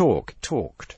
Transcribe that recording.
talk, talked.